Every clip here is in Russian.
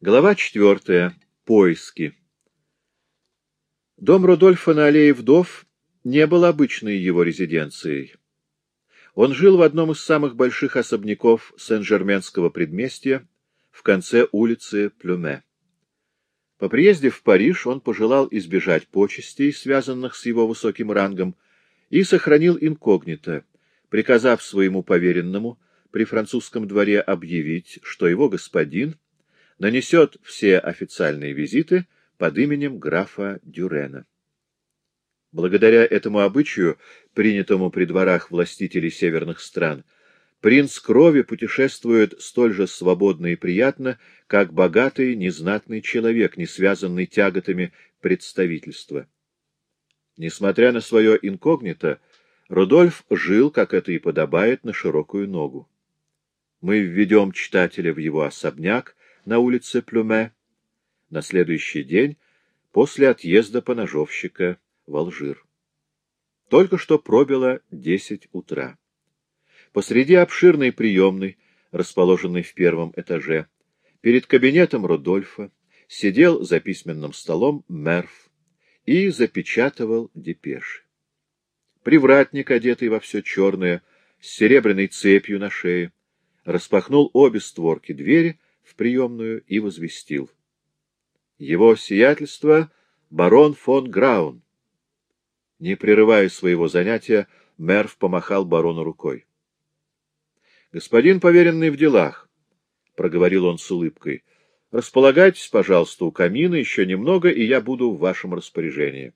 Глава четвертая. Поиски. Дом Рудольфа на аллее вдов не был обычной его резиденцией. Он жил в одном из самых больших особняков Сен-Жерменского предместья в конце улицы Плюме. По приезде в Париж он пожелал избежать почестей, связанных с его высоким рангом, и сохранил инкогнито, приказав своему поверенному при французском дворе объявить, что его господин — нанесет все официальные визиты под именем графа Дюрена. Благодаря этому обычаю, принятому при дворах властителей северных стран, принц крови путешествует столь же свободно и приятно, как богатый, незнатный человек, не связанный тяготами представительства. Несмотря на свое инкогнито, Рудольф жил, как это и подобает, на широкую ногу. Мы введем читателя в его особняк, на улице Плюме на следующий день после отъезда поножовщика в Алжир. Только что пробило десять утра. Посреди обширной приемной, расположенной в первом этаже, перед кабинетом Рудольфа сидел за письменным столом Мерф и запечатывал депеши. Привратник, одетый во все черное, с серебряной цепью на шее, распахнул обе створки двери в приемную и возвестил. Его сиятельство — барон фон Граун. Не прерывая своего занятия, Мерв помахал барону рукой. — Господин поверенный в делах, — проговорил он с улыбкой, — располагайтесь, пожалуйста, у камина еще немного, и я буду в вашем распоряжении.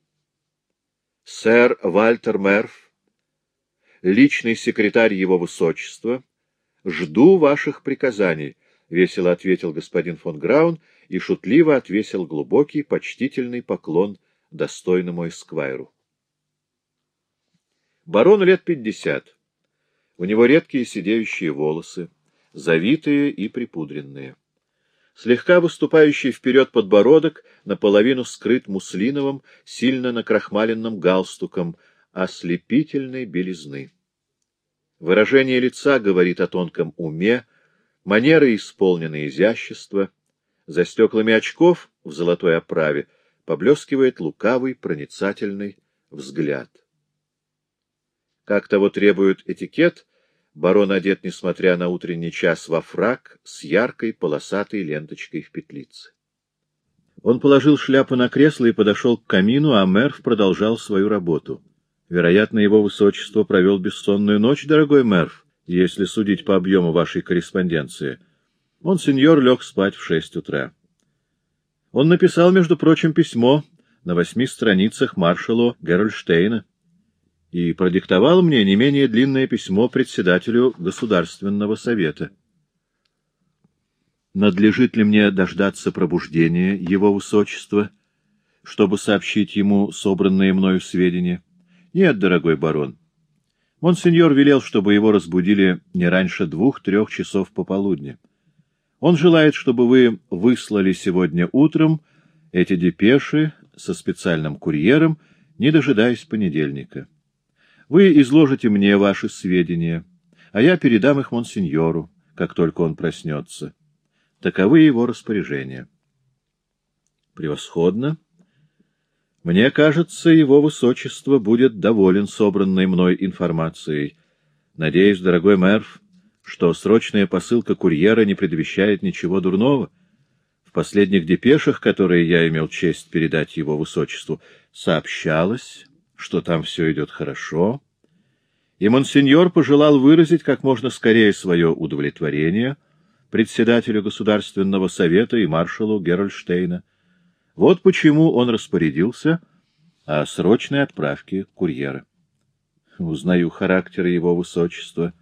— Сэр Вальтер Мерв, личный секретарь его высочества, жду ваших приказаний, — весело ответил господин фон Граун и шутливо отвесил глубокий, почтительный поклон достойному эсквайру. Барону лет пятьдесят. У него редкие сидеющие волосы, завитые и припудренные. Слегка выступающий вперед подбородок наполовину скрыт муслиновым, сильно накрахмаленным галстуком ослепительной белизны. Выражение лица говорит о тонком уме, Манеры исполнены изящества, за стеклами очков в золотой оправе поблескивает лукавый проницательный взгляд. Как того требует этикет, барон одет, несмотря на утренний час, во фрак с яркой полосатой ленточкой в петлице. Он положил шляпу на кресло и подошел к камину, а Мерв продолжал свою работу. Вероятно, его высочество провел бессонную ночь, дорогой Мерв если судить по объему вашей корреспонденции. Он, сеньор, лег спать в шесть утра. Он написал, между прочим, письмо на восьми страницах маршалу Герольштейна и продиктовал мне не менее длинное письмо председателю Государственного совета. Надлежит ли мне дождаться пробуждения его высочества, чтобы сообщить ему собранные мною сведения? Нет, дорогой барон, Монсеньор велел, чтобы его разбудили не раньше двух-трех часов пополудни. Он желает, чтобы вы выслали сегодня утром эти депеши со специальным курьером, не дожидаясь понедельника. Вы изложите мне ваши сведения, а я передам их монсеньору, как только он проснется. Таковы его распоряжения. Превосходно. Мне кажется, его высочество будет доволен собранной мной информацией. Надеюсь, дорогой мэр, что срочная посылка курьера не предвещает ничего дурного. В последних депешах, которые я имел честь передать его высочеству, сообщалось, что там все идет хорошо, и монсеньор пожелал выразить как можно скорее свое удовлетворение председателю Государственного совета и маршалу Герольштейна. Вот почему он распорядился о срочной отправке курьера. Узнаю характер его высочества.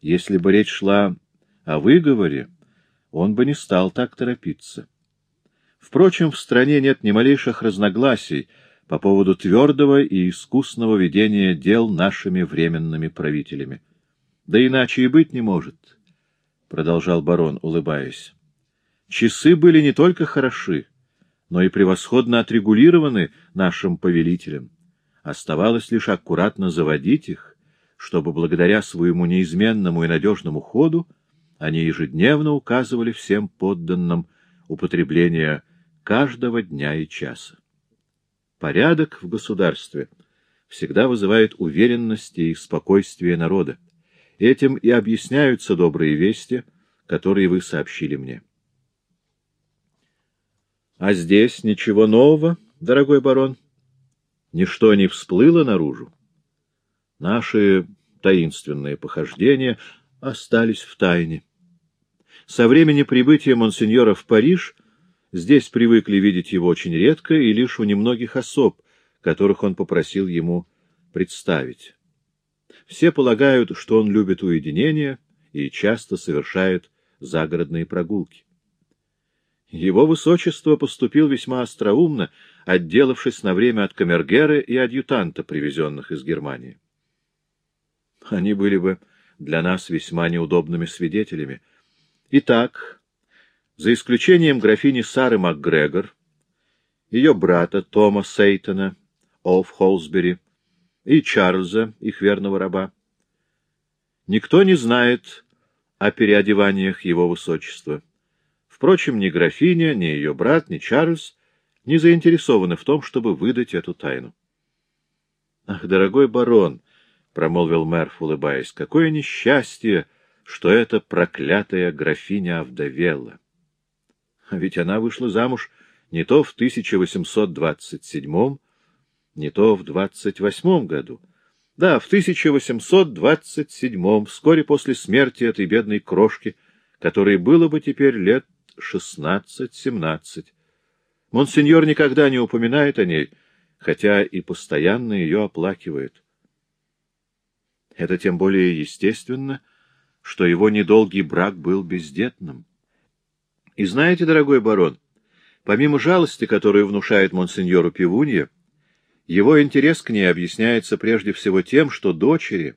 Если бы речь шла о выговоре, он бы не стал так торопиться. Впрочем, в стране нет ни малейших разногласий по поводу твердого и искусного ведения дел нашими временными правителями. Да иначе и быть не может, — продолжал барон, улыбаясь. Часы были не только хороши, но и превосходно отрегулированы нашим повелителем. Оставалось лишь аккуратно заводить их, чтобы благодаря своему неизменному и надежному ходу они ежедневно указывали всем подданным употребления каждого дня и часа. Порядок в государстве всегда вызывает уверенность и спокойствие народа. Этим и объясняются добрые вести, которые вы сообщили мне. А здесь ничего нового, дорогой барон? Ничто не всплыло наружу? Наши таинственные похождения остались в тайне. Со времени прибытия монсеньора в Париж здесь привыкли видеть его очень редко и лишь у немногих особ, которых он попросил ему представить. Все полагают, что он любит уединение и часто совершает загородные прогулки. Его высочество поступил весьма остроумно, отделавшись на время от камергера и адъютанта, привезенных из Германии. Они были бы для нас весьма неудобными свидетелями. Итак, за исключением графини Сары МакГрегор, ее брата Тома Сейтона, Оф Холсбери и Чарльза, их верного раба, никто не знает о переодеваниях его высочества. Впрочем, ни графиня, ни ее брат, ни Чарльз не заинтересованы в том, чтобы выдать эту тайну. — Ах, дорогой барон! — промолвил Мерф, улыбаясь. — Какое несчастье, что эта проклятая графиня овдовела! Ведь она вышла замуж не то в 1827, не то в 28 году. Да, в 1827, вскоре после смерти этой бедной крошки, которой было бы теперь лет шестнадцать-семнадцать. Монсеньор никогда не упоминает о ней, хотя и постоянно ее оплакивает. Это тем более естественно, что его недолгий брак был бездетным. И знаете, дорогой барон, помимо жалости, которую внушает монсеньору Пивунье, его интерес к ней объясняется прежде всего тем, что дочери,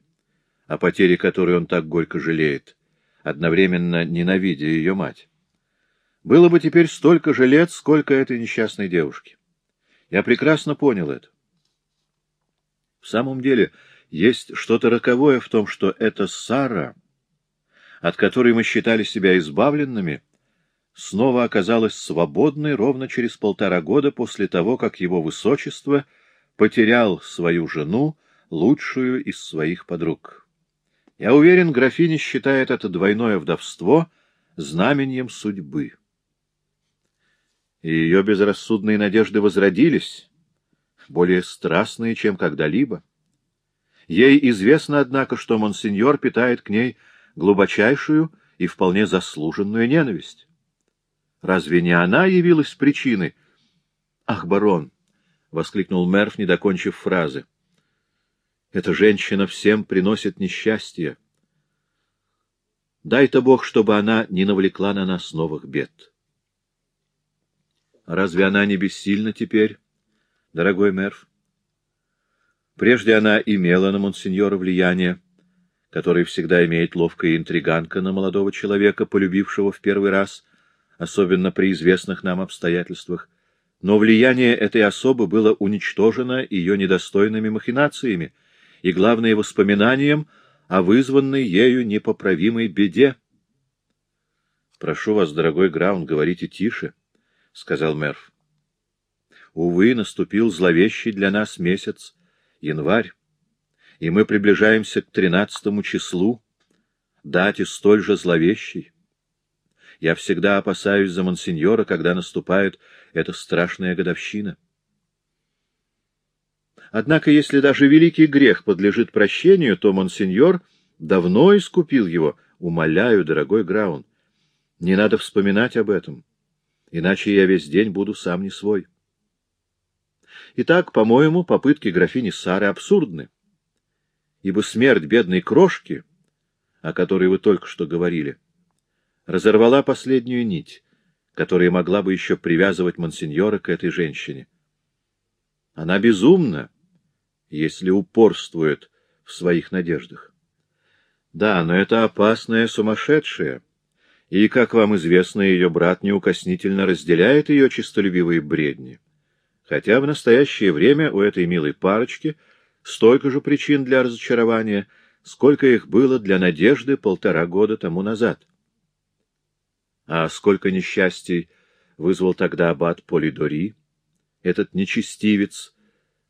о потере которой он так горько жалеет, одновременно ненавидя ее мать, было бы теперь столько же лет, сколько этой несчастной девушки. Я прекрасно понял это. В самом деле, есть что-то роковое в том, что эта Сара, от которой мы считали себя избавленными, снова оказалась свободной ровно через полтора года после того, как его высочество потерял свою жену, лучшую из своих подруг. Я уверен, графиня считает это двойное вдовство знаменем судьбы. И ее безрассудные надежды возродились, более страстные, чем когда-либо. Ей известно, однако, что монсеньор питает к ней глубочайшую и вполне заслуженную ненависть. Разве не она явилась причиной? — Ах, барон! — воскликнул Мерф, не докончив фразы. — Эта женщина всем приносит несчастье. Дай-то Бог, чтобы она не навлекла на нас новых бед. Разве она не бессильна теперь, дорогой Мерф? Прежде она имела на монсеньора влияние, которое всегда имеет ловкая интриганка на молодого человека, полюбившего в первый раз, особенно при известных нам обстоятельствах. Но влияние этой особы было уничтожено ее недостойными махинациями и, главное, воспоминанием о вызванной ею непоправимой беде. — Прошу вас, дорогой Граун, говорите тише, — сказал Мерф. — Увы, наступил зловещий для нас месяц, январь, и мы приближаемся к тринадцатому числу, дате столь же зловещей. Я всегда опасаюсь за монсеньора, когда наступает эта страшная годовщина. Однако, если даже великий грех подлежит прощению, то монсеньор давно искупил его. Умоляю, дорогой Граун, не надо вспоминать об этом, иначе я весь день буду сам не свой. Итак, по-моему, попытки графини Сары абсурдны, ибо смерть бедной крошки, о которой вы только что говорили, разорвала последнюю нить, которая могла бы еще привязывать монсеньора к этой женщине. Она безумна, если упорствует в своих надеждах. Да, но это опасная сумасшедшая, и, как вам известно, ее брат неукоснительно разделяет ее честолюбивые бредни хотя в настоящее время у этой милой парочки столько же причин для разочарования, сколько их было для надежды полтора года тому назад. А сколько несчастий вызвал тогда аббат Полидори, этот нечестивец,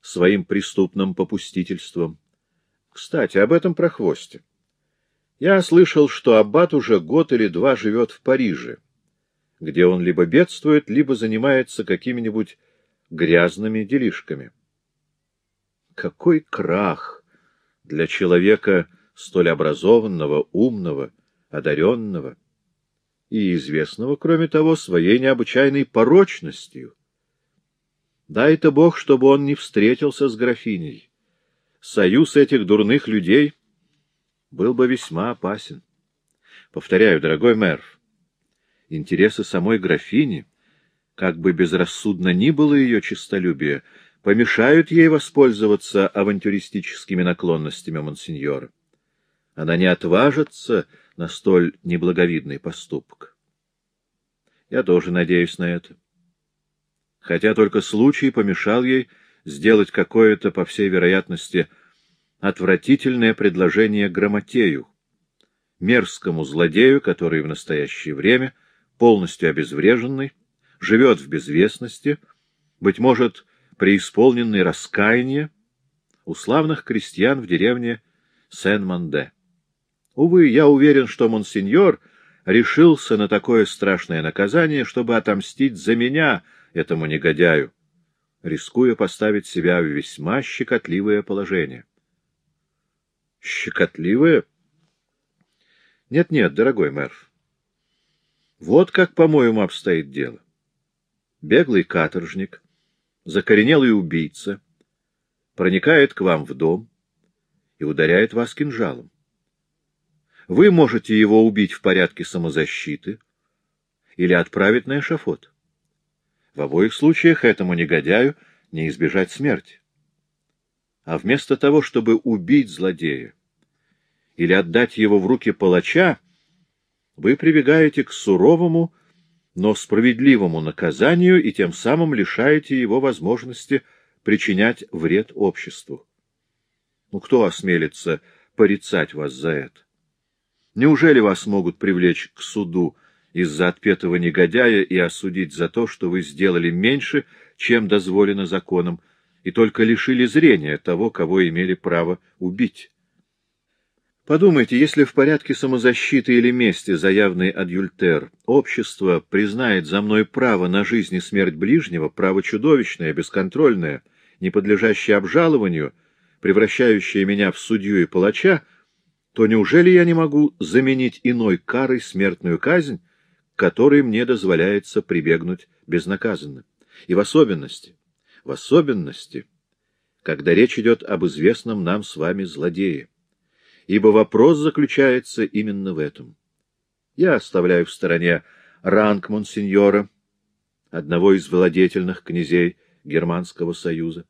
своим преступным попустительством. Кстати, об этом прохвосте. Я слышал, что аббат уже год или два живет в Париже, где он либо бедствует, либо занимается какими-нибудь грязными делишками. Какой крах для человека столь образованного, умного, одаренного и известного, кроме того, своей необычайной порочностью. Дай-то Бог, чтобы он не встретился с графиней. Союз этих дурных людей был бы весьма опасен. Повторяю, дорогой мэр, интересы самой графини, как бы безрассудно ни было ее честолюбие, помешают ей воспользоваться авантюристическими наклонностями монсеньора. Она не отважится на столь неблаговидный поступок. Я тоже надеюсь на это. Хотя только случай помешал ей сделать какое-то, по всей вероятности, отвратительное предложение Грамотею, мерзкому злодею, который в настоящее время, полностью обезвреженный, живет в безвестности, быть может, преисполненный раскаяния, у славных крестьян в деревне Сен-Манде. Увы, я уверен, что монсеньор решился на такое страшное наказание, чтобы отомстить за меня, этому негодяю, рискуя поставить себя в весьма щекотливое положение. Щекотливое? Нет-нет, дорогой мэр. Вот как, по-моему, обстоит дело. Беглый каторжник, закоренелый убийца, проникает к вам в дом и ударяет вас кинжалом. Вы можете его убить в порядке самозащиты или отправить на эшафот. В обоих случаях этому негодяю не избежать смерти. А вместо того, чтобы убить злодея или отдать его в руки палача, вы прибегаете к суровому, но справедливому наказанию и тем самым лишаете его возможности причинять вред обществу. Ну, кто осмелится порицать вас за это? Неужели вас могут привлечь к суду из-за отпетого негодяя и осудить за то, что вы сделали меньше, чем дозволено законом, и только лишили зрения того, кого имели право убить? Подумайте, если в порядке самозащиты или мести за явный адюльтер общество признает за мной право на жизнь и смерть ближнего, право чудовищное, бесконтрольное, не подлежащее обжалованию, превращающее меня в судью и палача, то неужели я не могу заменить иной карой смертную казнь, которой мне дозволяется прибегнуть безнаказанно? И в особенности, в особенности, когда речь идет об известном нам с вами злодее. Ибо вопрос заключается именно в этом. Я оставляю в стороне ранг монсеньора, одного из владетельных князей Германского союза.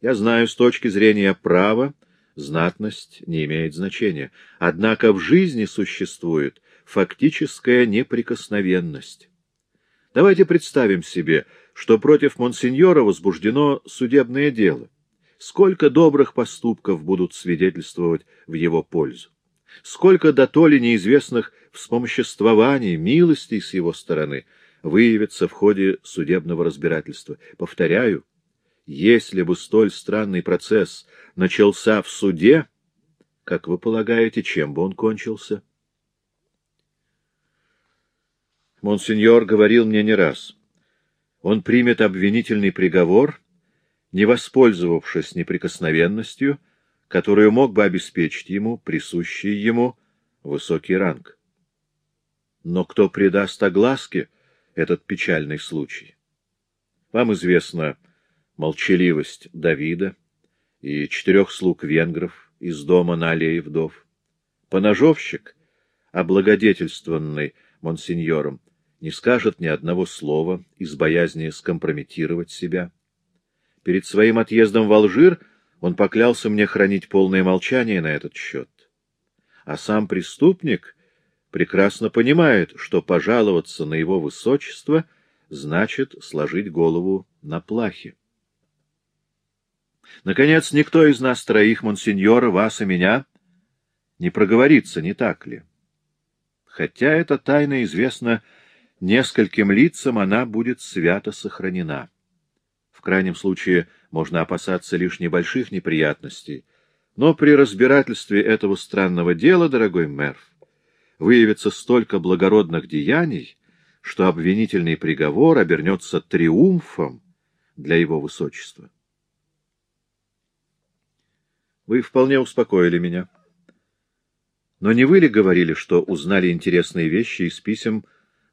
Я знаю с точки зрения права, знатность не имеет значения. Однако в жизни существует фактическая неприкосновенность. Давайте представим себе, что против монсеньора возбуждено судебное дело. Сколько добрых поступков будут свидетельствовать в его пользу? Сколько дотоле неизвестных вспомоществований, милостей с его стороны выявится в ходе судебного разбирательства? Повторяю, если бы столь странный процесс начался в суде, как вы полагаете, чем бы он кончился? Монсеньор говорил мне не раз. Он примет обвинительный приговор, не воспользовавшись неприкосновенностью, которую мог бы обеспечить ему присущий ему высокий ранг. Но кто придаст огласке этот печальный случай? Вам известно, молчаливость Давида и четырех слуг венгров из дома на аллее вдов. Поножовщик, облагодетельствованный монсеньором, не скажет ни одного слова из боязни скомпрометировать себя. Перед своим отъездом в Алжир он поклялся мне хранить полное молчание на этот счет. А сам преступник прекрасно понимает, что пожаловаться на его высочество значит сложить голову на плахе. Наконец, никто из нас троих, монсеньора, вас и меня, не проговорится, не так ли? Хотя эта тайна известна нескольким лицам она будет свято сохранена. В крайнем случае можно опасаться лишь небольших неприятностей, но при разбирательстве этого странного дела, дорогой мэр, выявится столько благородных деяний, что обвинительный приговор обернется триумфом для его высочества. Вы вполне успокоили меня. Но не вы ли говорили, что узнали интересные вещи из писем,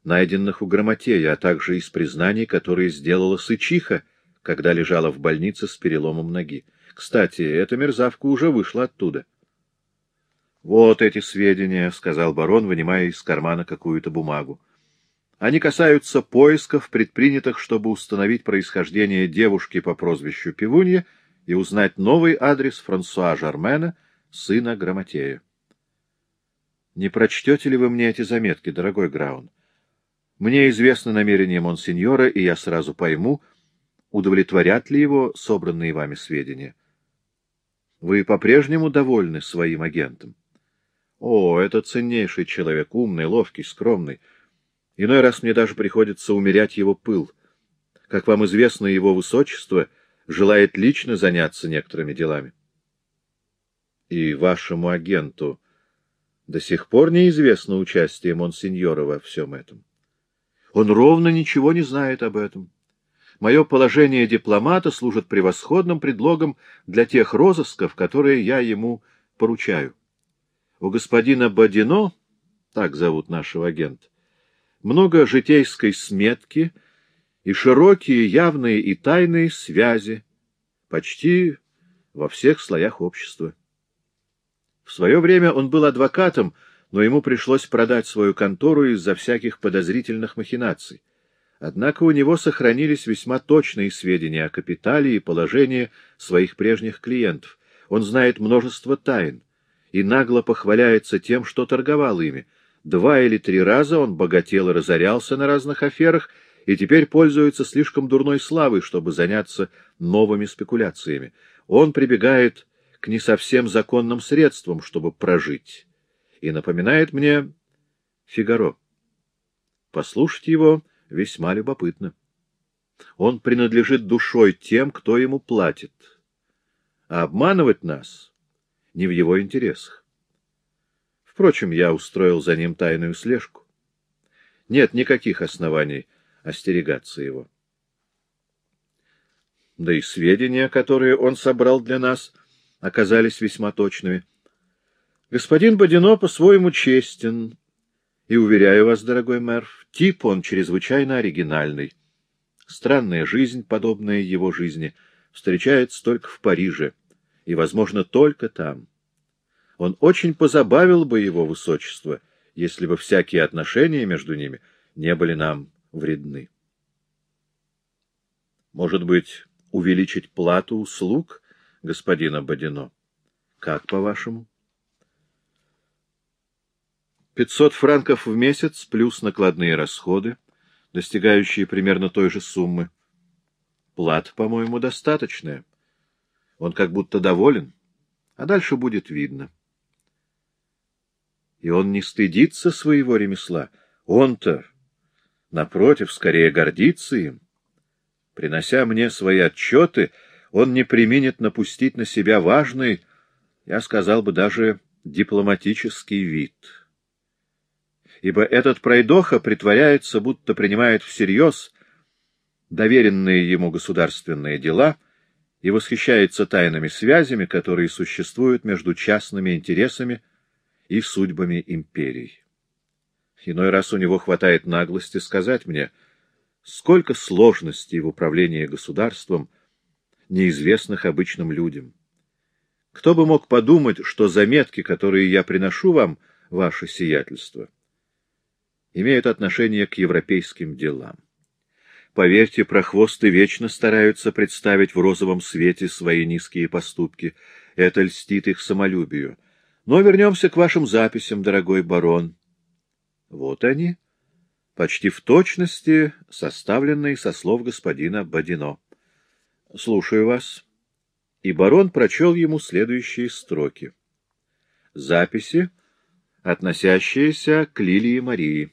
найденных у Грамотея, а также из признаний, которые сделала Сычиха, когда лежала в больнице с переломом ноги? Кстати, эта мерзавка уже вышла оттуда. — Вот эти сведения, — сказал барон, вынимая из кармана какую-то бумагу. Они касаются поисков, предпринятых, чтобы установить происхождение девушки по прозвищу Пивунья и узнать новый адрес Франсуа Жармена, сына Грамотея. Не прочтете ли вы мне эти заметки, дорогой Граун? Мне известно намерение монсеньора, и я сразу пойму, удовлетворят ли его собранные вами сведения. Вы по-прежнему довольны своим агентом? О, это ценнейший человек, умный, ловкий, скромный. Иной раз мне даже приходится умерять его пыл. Как вам известно, его высочество желает лично заняться некоторыми делами. И вашему агенту до сих пор неизвестно участие Монсеньора во всем этом. Он ровно ничего не знает об этом. Мое положение дипломата служит превосходным предлогом для тех розысков, которые я ему поручаю. У господина Бодино, так зовут нашего агента, много житейской сметки и широкие явные и тайные связи почти во всех слоях общества. В свое время он был адвокатом, но ему пришлось продать свою контору из-за всяких подозрительных махинаций. Однако у него сохранились весьма точные сведения о капитале и положении своих прежних клиентов. Он знает множество тайн и нагло похваляется тем, что торговал ими. Два или три раза он богател и разорялся на разных аферах, и теперь пользуется слишком дурной славой, чтобы заняться новыми спекуляциями. Он прибегает к не совсем законным средствам, чтобы прожить, и напоминает мне Фигаро. Послушать его весьма любопытно. Он принадлежит душой тем, кто ему платит, а обманывать нас не в его интересах. Впрочем, я устроил за ним тайную слежку. Нет никаких оснований остерегаться его. Да и сведения, которые он собрал для нас — оказались весьма точными. Господин Бодино по-своему честен, и, уверяю вас, дорогой мэр, тип он чрезвычайно оригинальный. Странная жизнь, подобная его жизни, встречается только в Париже, и, возможно, только там. Он очень позабавил бы его высочество, если бы всякие отношения между ними не были нам вредны. Может быть, увеличить плату услуг — господина Бодино. Как, по-вашему? Пятьсот франков в месяц плюс накладные расходы, достигающие примерно той же суммы. Плата, по-моему, достаточная. Он как будто доволен, а дальше будет видно. И он не стыдится своего ремесла. Он-то, напротив, скорее гордится им. Принося мне свои отчеты, он не применит напустить на себя важный, я сказал бы даже дипломатический вид. Ибо этот пройдоха притворяется, будто принимает всерьез доверенные ему государственные дела и восхищается тайными связями, которые существуют между частными интересами и судьбами империй. Иной раз у него хватает наглости сказать мне, сколько сложностей в управлении государством — неизвестных обычным людям. Кто бы мог подумать, что заметки, которые я приношу вам, ваше сиятельство, имеют отношение к европейским делам. Поверьте, прохвосты вечно стараются представить в розовом свете свои низкие поступки. Это льстит их самолюбию. Но вернемся к вашим записям, дорогой барон. Вот они, почти в точности составленные со слов господина Бодино. — Слушаю вас. И барон прочел ему следующие строки. Записи, относящиеся к Лилии Марии.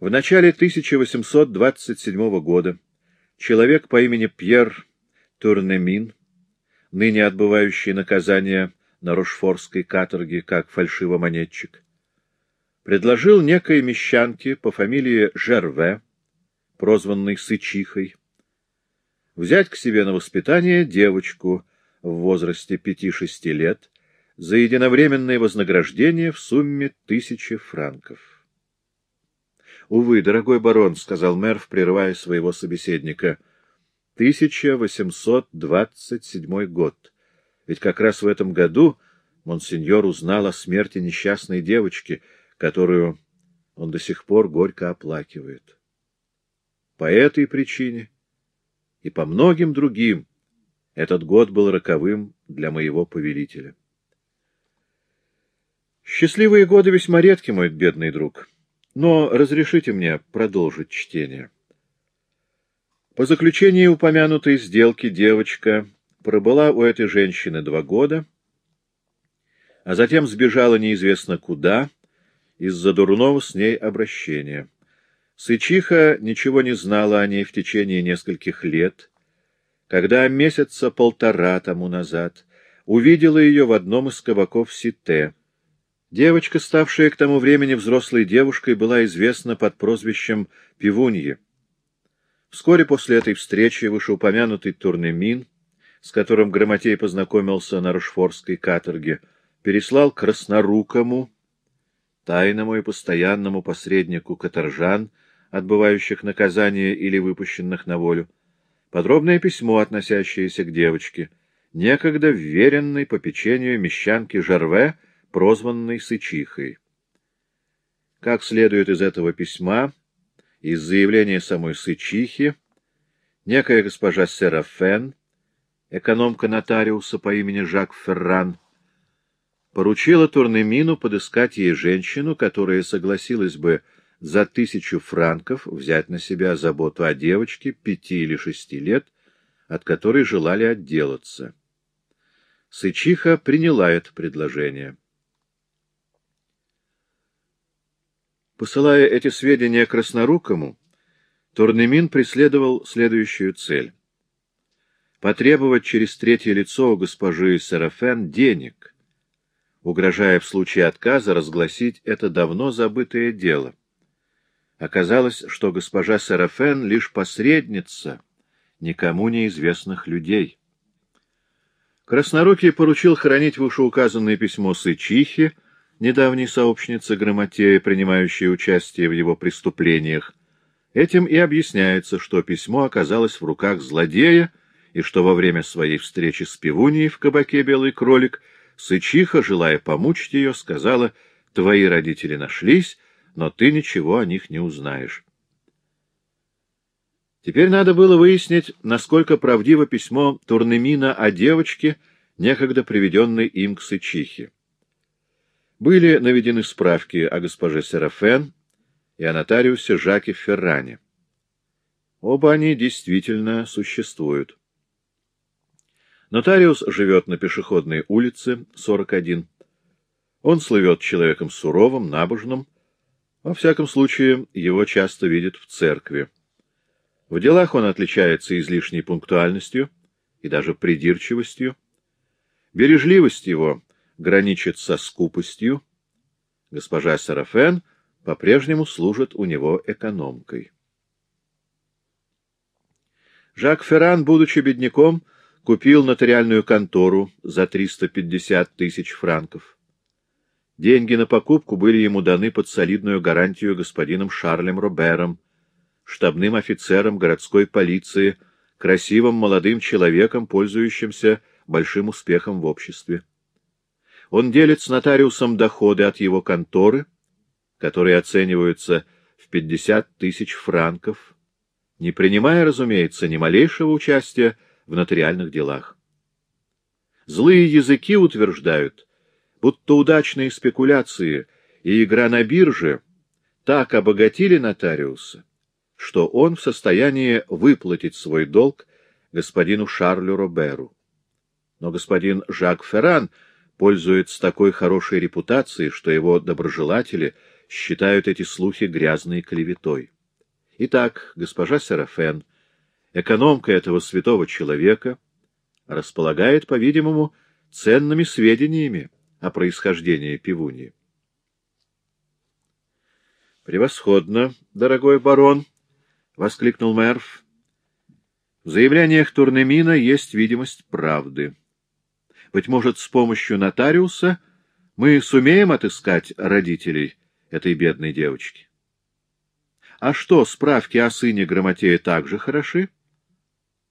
В начале 1827 года человек по имени Пьер Турнемин, ныне отбывающий наказание на Рошфорской каторге как фальшивомонетчик, предложил некой мещанке по фамилии Жерве, прозванной Сычихой, взять к себе на воспитание девочку в возрасте пяти-шести лет за единовременное вознаграждение в сумме тысячи франков. — Увы, дорогой барон, — сказал мэр, прерывая своего собеседника, — 1827 год. Ведь как раз в этом году монсеньор узнал о смерти несчастной девочки, которую он до сих пор горько оплакивает. По этой причине и по многим другим этот год был роковым для моего повелителя. Счастливые годы весьма редки, мой бедный друг, но разрешите мне продолжить чтение. По заключении упомянутой сделки девочка пробыла у этой женщины два года, а затем сбежала неизвестно куда из-за дурного с ней обращения. Сычиха ничего не знала о ней в течение нескольких лет, когда месяца полтора тому назад увидела ее в одном из кабаков Сите. Девочка, ставшая к тому времени взрослой девушкой, была известна под прозвищем Пивуньи. Вскоре после этой встречи вышеупомянутый Турнемин, с которым Грамотей познакомился на Рушфорской каторге, переслал краснорукому, тайному и постоянному посреднику каторжан, отбывающих наказание или выпущенных на волю, подробное письмо, относящееся к девочке, некогда вверенной по печенью мещанки Жарве, прозванной Сычихой. Как следует из этого письма, из заявления самой Сычихи, некая госпожа Серафен, экономка нотариуса по имени Жак Ферран, поручила Турнемину подыскать ей женщину, которая согласилась бы за тысячу франков взять на себя заботу о девочке пяти или шести лет, от которой желали отделаться. Сычиха приняла это предложение. Посылая эти сведения Краснорукому, Турнемин преследовал следующую цель. Потребовать через третье лицо у госпожи Серафен денег, угрожая в случае отказа разгласить это давно забытое дело. Оказалось, что госпожа Серафен — лишь посредница никому неизвестных людей. Краснорукий поручил хранить вышеуказанное письмо Сычихи, недавней сообщницы Грамотея, принимающей участие в его преступлениях. Этим и объясняется, что письмо оказалось в руках злодея, и что во время своей встречи с пивуньей в кабаке «Белый кролик» Сычиха, желая помучить ее, сказала, «Твои родители нашлись, но ты ничего о них не узнаешь. Теперь надо было выяснить, насколько правдиво письмо Турнемина о девочке, некогда приведенной им к Сычихе. Были наведены справки о госпоже Серафен и о нотариусе Жаке Ферране. Оба они действительно существуют. Нотариус живет на пешеходной улице, 41. Он слывет человеком суровым, набожным, во всяком случае, его часто видят в церкви. В делах он отличается излишней пунктуальностью и даже придирчивостью. Бережливость его граничит со скупостью. Госпожа Сарафен по-прежнему служит у него экономкой. Жак Ферран, будучи бедняком, купил нотариальную контору за 350 тысяч франков. Деньги на покупку были ему даны под солидную гарантию господином Шарлем Робером, штабным офицером городской полиции, красивым молодым человеком, пользующимся большим успехом в обществе. Он делит с нотариусом доходы от его конторы, которые оцениваются в 50 тысяч франков, не принимая, разумеется, ни малейшего участия в нотариальных делах. Злые языки утверждают, будто удачные спекуляции и игра на бирже так обогатили нотариуса, что он в состоянии выплатить свой долг господину Шарлю Роберу. Но господин Жак Ферран пользуется такой хорошей репутацией, что его доброжелатели считают эти слухи грязной клеветой. Итак, госпожа Серафен, экономка этого святого человека, располагает, по-видимому, ценными сведениями о происхождении пивуньи. «Превосходно, дорогой барон!» — воскликнул Мерв. «В заявлениях Турнемина есть видимость правды. Быть может, с помощью нотариуса мы сумеем отыскать родителей этой бедной девочки. А что, справки о сыне Грамотея также хороши?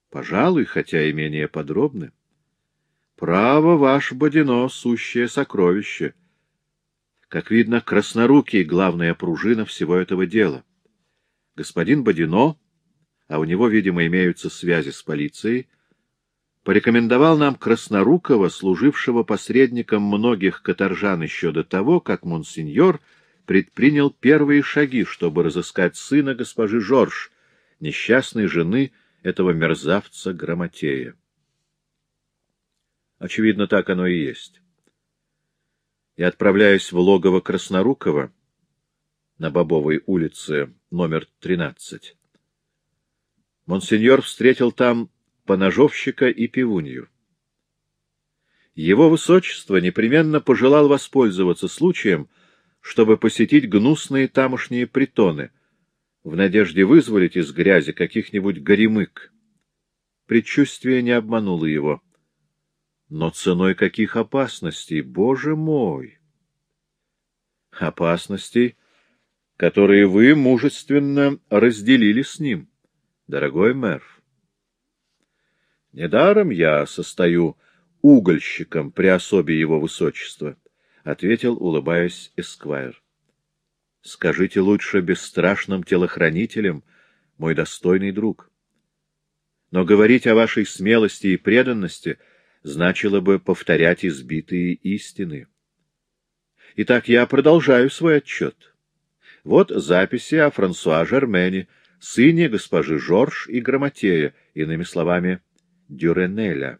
Пожалуй, хотя и менее подробны. Право, ваш Бодино — сущее сокровище — как видно, краснорукий — главная пружина всего этого дела. Господин Бодино, а у него, видимо, имеются связи с полицией, порекомендовал нам Краснорукова, служившего посредником многих каторжан еще до того, как монсеньор предпринял первые шаги, чтобы разыскать сына госпожи Жорж, несчастной жены этого мерзавца Грамотея. Очевидно, так оно и есть и отправляясь в логово Краснорукова на Бобовой улице, номер 13. Монсеньор встретил там поножовщика и пивунью. Его высочество непременно пожелал воспользоваться случаем, чтобы посетить гнусные тамошние притоны, в надежде вызволить из грязи каких-нибудь горемык. Предчувствие не обмануло его. Но ценой каких опасностей, боже мой! Опасностей, которые вы мужественно разделили с ним, дорогой мэр. Недаром я состою угольщиком при особе его высочества, — ответил, улыбаясь Эсквайр. — Скажите лучше бесстрашным телохранителям, мой достойный друг. Но говорить о вашей смелости и преданности — значило бы повторять избитые истины. Итак, я продолжаю свой отчет. Вот записи о Франсуа Жермене, сыне госпожи Жорж и Грамотея, иными словами, Дюренеля.